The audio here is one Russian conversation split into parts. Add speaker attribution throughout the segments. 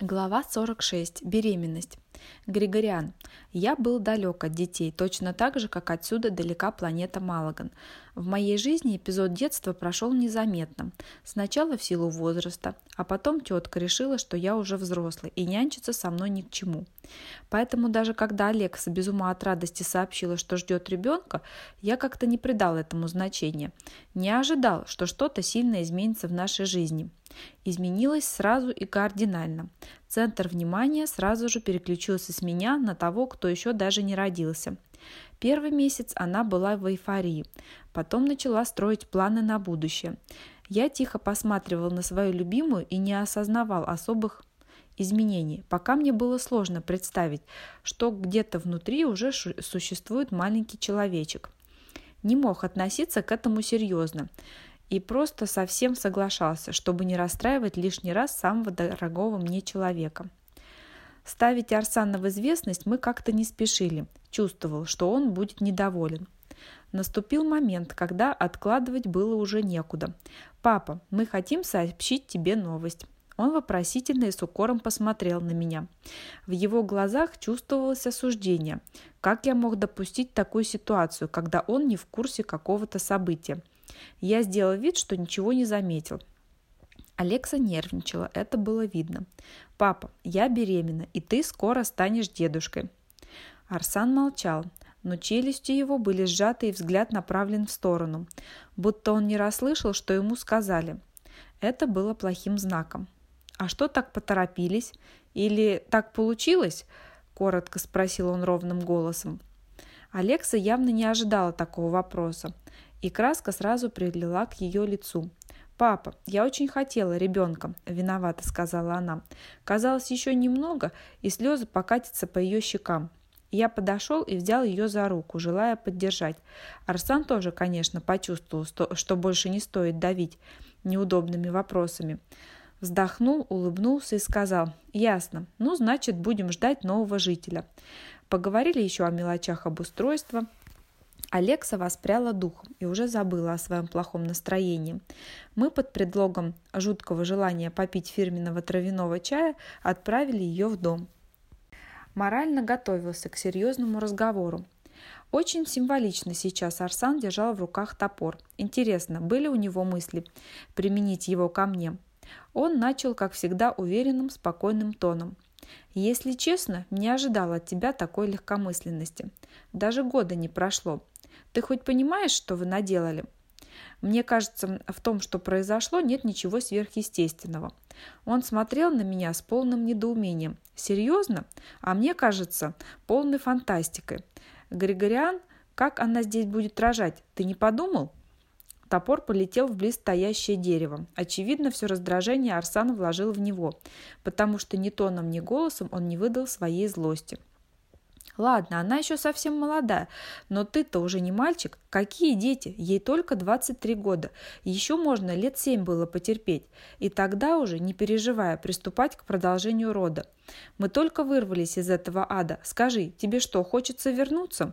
Speaker 1: Глава 46. Беременность. Григориан. Я был далек от детей, точно так же, как отсюда далека планета Малаган. В моей жизни эпизод детства прошел незаметно. Сначала в силу возраста, а потом тетка решила, что я уже взрослый и нянчиться со мной ни к чему. Поэтому даже когда Алекса без ума от радости сообщила, что ждет ребенка, я как-то не придал этому значения. Не ожидал, что что-то сильно изменится в нашей жизни. Изменилось сразу и кардинально. Центр внимания сразу же переключился с меня на того, кто еще даже не родился. Первый месяц она была в эйфории, потом начала строить планы на будущее. Я тихо посматривал на свою любимую и не осознавал особых изменений, пока мне было сложно представить, что где-то внутри уже существует маленький человечек. Не мог относиться к этому серьезно и просто совсем соглашался, чтобы не расстраивать лишний раз самого дорогого мне человека. Ставить Арсана в известность мы как-то не спешили, чувствовал, что он будет недоволен. Наступил момент, когда откладывать было уже некуда. «Папа, мы хотим сообщить тебе новость». Он вопросительно и с укором посмотрел на меня. В его глазах чувствовалось осуждение. Как я мог допустить такую ситуацию, когда он не в курсе какого-то события? Я сделал вид, что ничего не заметил. Алекса нервничала, это было видно. «Папа, я беременна, и ты скоро станешь дедушкой». Арсан молчал, но челюсти его были сжаты и взгляд направлен в сторону, будто он не расслышал, что ему сказали. Это было плохим знаком. «А что так поторопились? Или так получилось?» – коротко спросил он ровным голосом. Алекса явно не ожидала такого вопроса и краска сразу прилила к ее лицу. «Папа, я очень хотела ребенка», – виновата сказала она. Казалось, еще немного, и слезы покатятся по ее щекам. Я подошел и взял ее за руку, желая поддержать. Арсан тоже, конечно, почувствовал, что, больше не стоит давить неудобными вопросами. Вздохнул, улыбнулся и сказал, «Ясно, ну, значит, будем ждать нового жителя». Поговорили еще о мелочах обустройства, Алекса воспряла духом и уже забыла о своем плохом настроении. Мы под предлогом жуткого желания попить фирменного травяного чая отправили ее в дом. Морально готовился к серьезному разговору. Очень символично сейчас Арсан держал в руках топор. Интересно, были у него мысли применить его ко мне? Он начал, как всегда, уверенным, спокойным тоном – если честно, не ожидал от тебя такой легкомысленности. Даже года не прошло. Ты хоть понимаешь, что вы наделали? Мне кажется, в том, что произошло, нет ничего сверхъестественного. Он смотрел на меня с полным недоумением. Серьезно? А мне кажется, полной фантастикой. Григориан, как она здесь будет рожать? Ты не подумал? Топор полетел в близстоящее дерево. Очевидно, все раздражение Арсан вложил в него, потому что ни тоном, ни голосом он не выдал своей злости. Ладно, она еще совсем молодая, но ты-то уже не мальчик. Какие дети? Ей только 23 года. Еще можно лет 7 было потерпеть. И тогда уже, не переживая, приступать к продолжению рода. Мы только вырвались из этого ада. Скажи, тебе что, хочется вернуться?»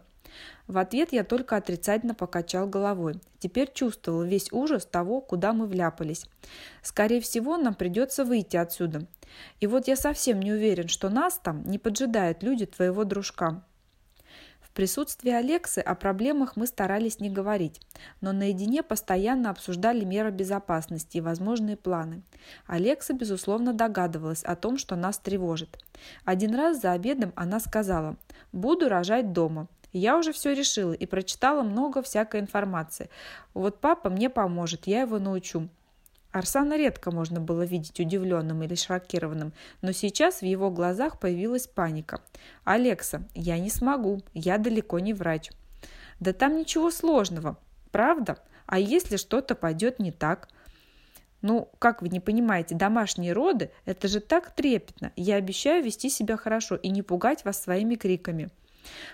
Speaker 1: В ответ я только отрицательно покачал головой. Теперь чувствовал весь ужас того, куда мы вляпались. Скорее всего, нам придется выйти отсюда. И вот я совсем не уверен, что нас там не поджидают люди твоего дружка. В присутствии Алексы о проблемах мы старались не говорить, но наедине постоянно обсуждали меры безопасности и возможные планы. Алекса, безусловно, догадывалась о том, что нас тревожит. Один раз за обедом она сказала «Буду рожать дома». Я уже все решила и прочитала много всякой информации. Вот папа мне поможет, я его научу. Арсана редко можно было видеть удивленным или шокированным, но сейчас в его глазах появилась паника. «Алекса, я не смогу, я далеко не врач». «Да там ничего сложного, правда? А если что-то пойдет не так?» Ну, как вы не понимаете, домашние роды – это же так трепетно. Я обещаю вести себя хорошо и не пугать вас своими криками.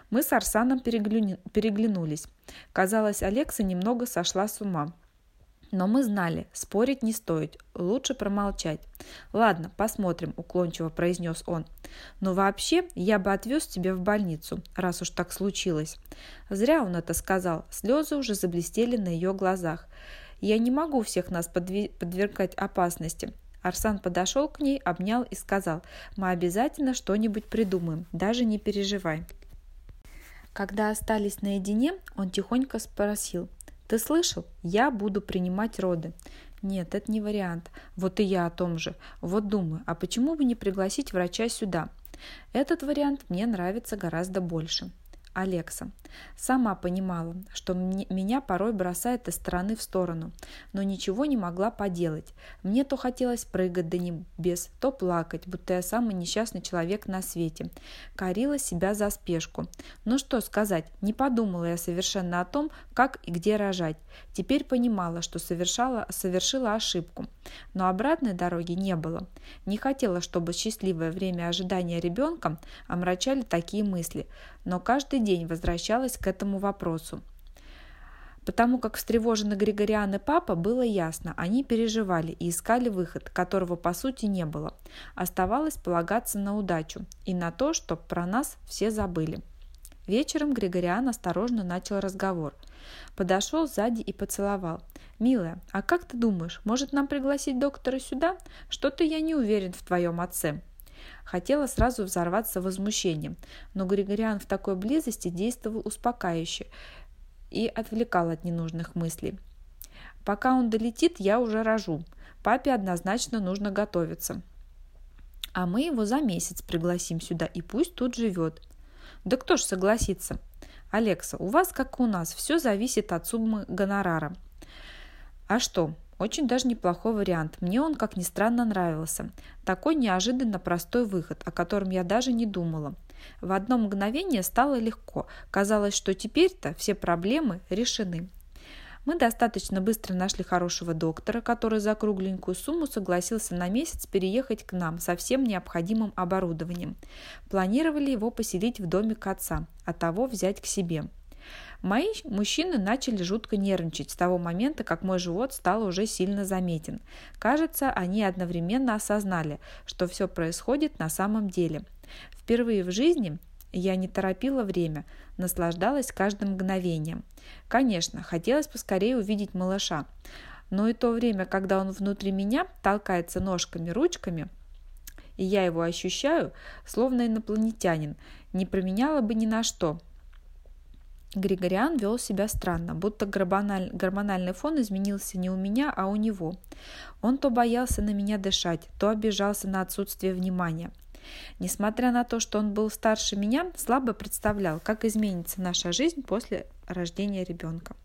Speaker 1: Мы с Арсаном переглянулись. Казалось, Алекса немного сошла с ума. Но мы знали, спорить не стоит, лучше промолчать. «Ладно, посмотрим», – уклончиво произнес он. «Но вообще я бы отвез тебя в больницу, раз уж так случилось». Зря он это сказал, слезы уже заблестели на ее глазах. «Я не могу всех нас подвергать опасности. Арсан подошел к ней, обнял и сказал, «Мы обязательно что-нибудь придумаем, даже не переживай». Когда остались наедине, он тихонько спросил, «Ты слышал? Я буду принимать роды». «Нет, это не вариант. Вот и я о том же. Вот думаю, а почему бы не пригласить врача сюда?» Этот вариант мне нравится гораздо больше. Алекса. Сама понимала, что меня порой бросает из стороны в сторону, но ничего не могла поделать. Мне то хотелось прыгать до небес, то плакать, будто я самый несчастный человек на свете. Корила себя за спешку. Ну что сказать, не подумала я совершенно о том, как и где рожать. Теперь понимала, что совершала, совершила ошибку. Но обратной дороги не было. Не хотела, чтобы счастливое время ожидания ребенка омрачали такие мысли но каждый день возвращалась к этому вопросу. Потому как встревожены Григориан и папа, было ясно, они переживали и искали выход, которого по сути не было. Оставалось полагаться на удачу и на то, что про нас все забыли. Вечером Григориан осторожно начал разговор. Подошел сзади и поцеловал. «Милая, а как ты думаешь, может нам пригласить доктора сюда? Что-то я не уверен в твоем отце». Хотела сразу взорваться возмущением, но Григориан в такой близости действовал успокаивающе и отвлекал от ненужных мыслей. Пока он долетит, я уже рожу. Папе однозначно нужно готовиться. А мы его за месяц пригласим сюда, и пусть тут живет. Да кто ж согласится? Алекса, у вас, как у нас, все зависит от суммы гонорара. А что, очень даже неплохой вариант. Мне он, как ни странно, нравился. Такой неожиданно простой выход, о котором я даже не думала. В одно мгновение стало легко. Казалось, что теперь-то все проблемы решены. Мы достаточно быстро нашли хорошего доктора, который за кругленькую сумму согласился на месяц переехать к нам со всем необходимым оборудованием. Планировали его поселить в домик отца, а того взять к себе. Мои мужчины начали жутко нервничать с того момента, как мой живот стал уже сильно заметен. Кажется, они одновременно осознали, что все происходит на самом деле. Впервые в жизни я не торопила время, наслаждалась каждым мгновением. Конечно, хотелось поскорее увидеть малыша, но и то время, когда он внутри меня толкается ножками, ручками, и я его ощущаю, словно инопланетянин, не променяла бы ни на что – Григориан вел себя странно, будто гормональный фон изменился не у меня, а у него. Он то боялся на меня дышать, то обижался на отсутствие внимания. Несмотря на то, что он был старше меня, слабо представлял, как изменится наша жизнь после рождения ребенка.